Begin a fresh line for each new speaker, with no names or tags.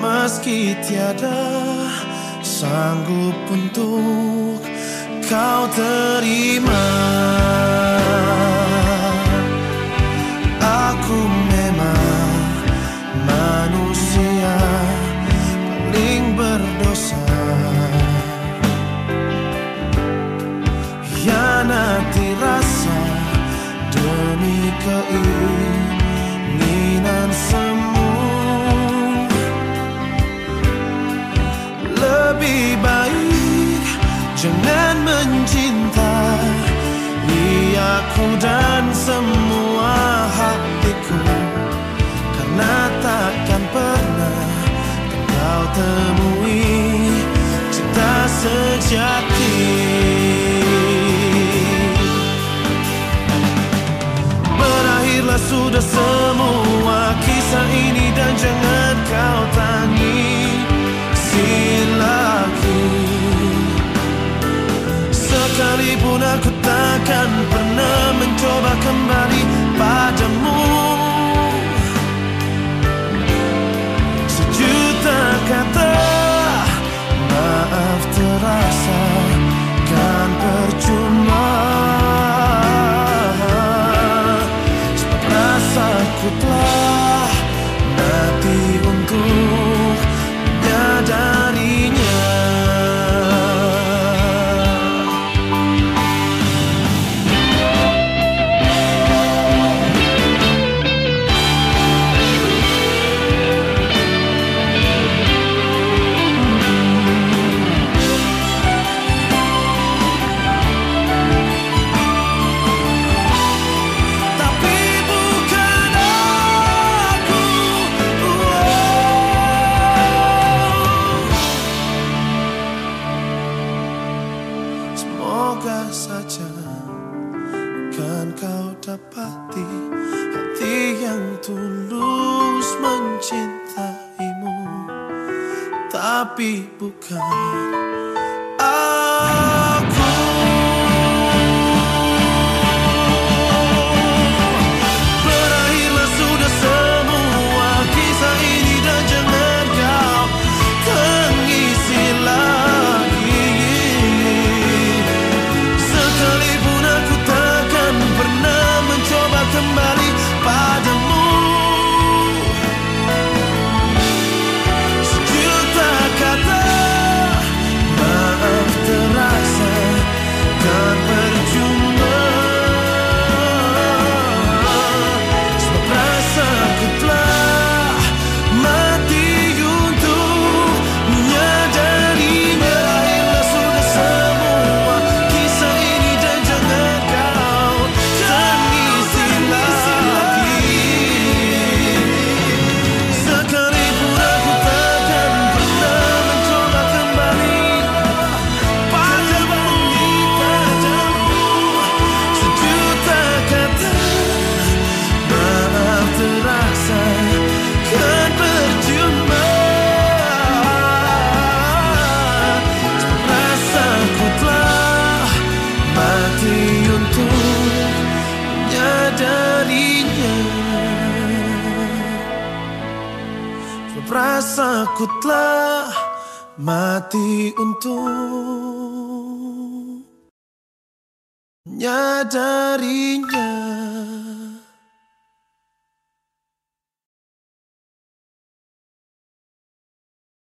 Meski tiada sanggup untuk kau terima. Aku memang manusia paling berdosa. Hianati rasa demi keinginan jangan mencintai. Aku dan semua hatiku Karena takkan pernah kau temui cinta sejati. Berakhirlah sudah semua kisah ini dan jangan kau takkan pernah mencoba kembali Hati yang tulus mencintaimu. Tapi bukan Sebab rasaku telah mati untuk menyadarinya